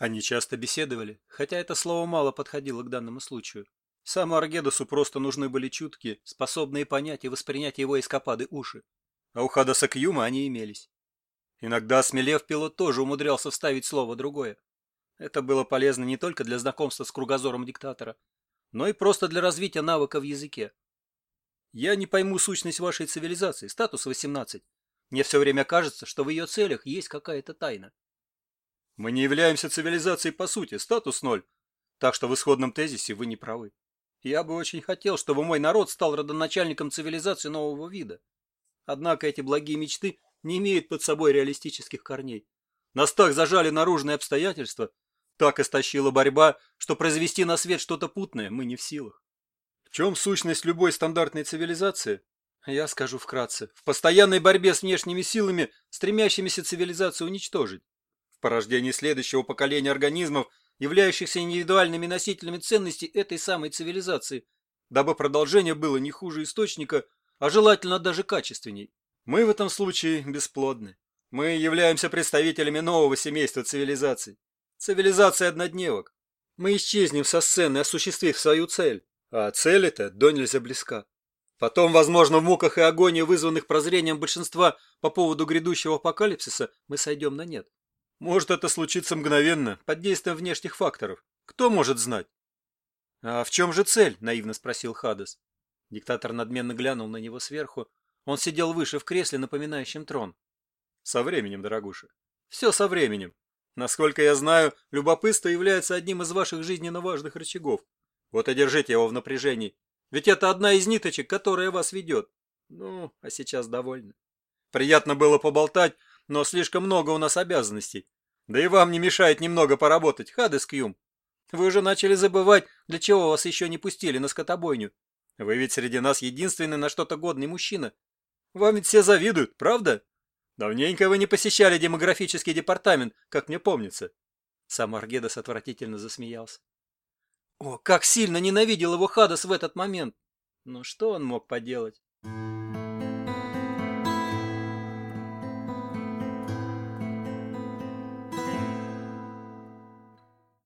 Они часто беседовали, хотя это слово мало подходило к данному случаю. Саму Аргедосу просто нужны были чуткие, способные понять и воспринять его эскапады уши. А у Хадаса Кьюма они имелись. Иногда, осмелев, пилот тоже умудрялся вставить слово другое. Это было полезно не только для знакомства с кругозором диктатора, но и просто для развития навыка в языке. Я не пойму сущность вашей цивилизации, статус 18. Мне все время кажется, что в ее целях есть какая-то тайна. Мы не являемся цивилизацией по сути, статус ноль. Так что в исходном тезисе вы не правы. Я бы очень хотел, чтобы мой народ стал родоначальником цивилизации нового вида. Однако эти благие мечты не имеют под собой реалистических корней. Нас так зажали наружные обстоятельства, так истощила борьба, что произвести на свет что-то путное мы не в силах. В чем сущность любой стандартной цивилизации? Я скажу вкратце. В постоянной борьбе с внешними силами, стремящимися цивилизацию уничтожить. В порождении следующего поколения организмов, являющихся индивидуальными носителями ценностей этой самой цивилизации, дабы продолжение было не хуже источника, а желательно даже качественней. Мы в этом случае бесплодны. Мы являемся представителями нового семейства цивилизаций. Цивилизация однодневок. Мы исчезнем со сцены, осуществив свою цель. А цель эта до нельзя близка. Потом, возможно, в муках и агонии, вызванных прозрением большинства по поводу грядущего апокалипсиса, мы сойдем на нет. Может это случиться мгновенно, под действием внешних факторов. Кто может знать? — А в чем же цель? — наивно спросил Хадес. Диктатор надменно глянул на него сверху. Он сидел выше в кресле, напоминающем трон. — Со временем, дорогуша. Все со временем. Насколько я знаю, любопытство является одним из ваших жизненно важных рычагов. Вот и держите его в напряжении. Ведь это одна из ниточек, которая вас ведет. Ну, а сейчас довольны. Приятно было поболтать, но слишком много у нас обязанностей. Да и вам не мешает немного поработать, Хадес Кьюм. Вы уже начали забывать, для чего вас еще не пустили на скотобойню. Вы ведь среди нас единственный на что-то годный мужчина. Вам ведь все завидуют, правда? Давненько вы не посещали демографический департамент, как мне помнится. Сам Аргедас отвратительно засмеялся. О, как сильно ненавидел его Хадас в этот момент! Но что он мог поделать?